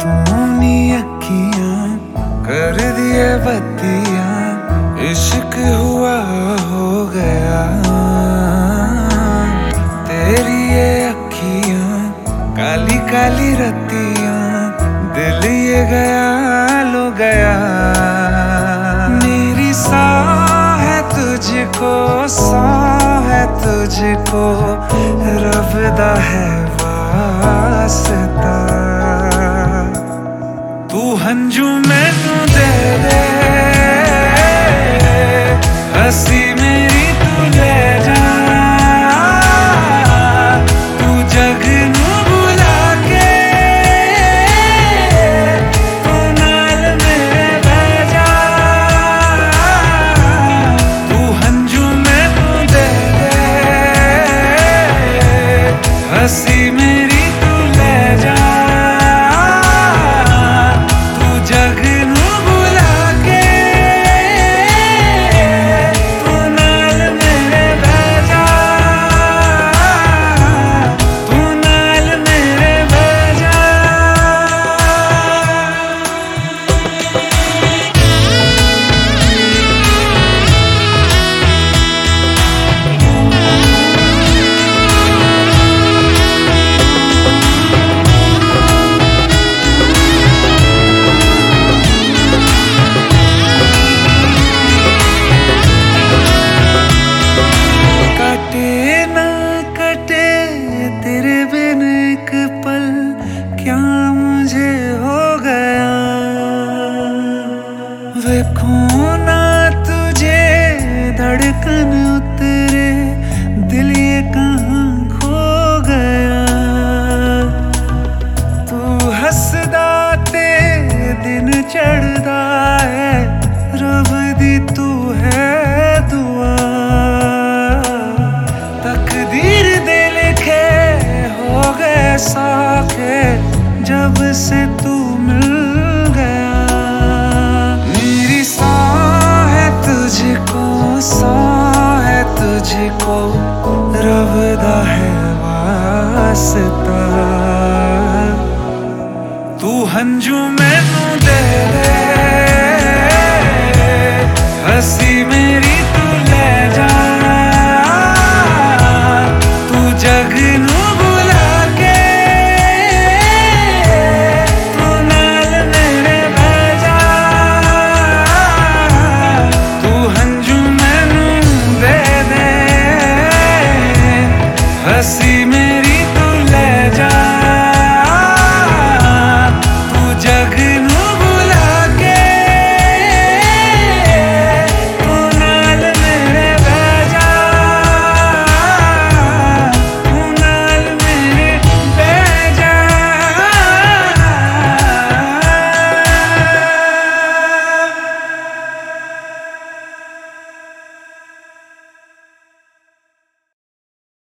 तूने अखियाँ कर दिए बत्तियाँ, इश्क हुआ हो गया। तेरी ये अखियाँ, काली काली रतियाँ दिल ये गया, लो गया। मेरी सा है तुझको सा है तुझको रबदा है वास्ता। तू ले जा, तू जग बुला के तू नाल मेरे बह जा तू मैनू दे दे, हसी मेरी वेखो ना तुझे धड़कन उतरे, दिल ये कहाँ खो गया। तू हसदा ते दिन चढ़दा है, रब दी तू है दुआ। तकदीर दे लिखे हो गए साखे, जब से तू मिल रब दा है वास्ता। तू हंजू मैनू दे दे हसी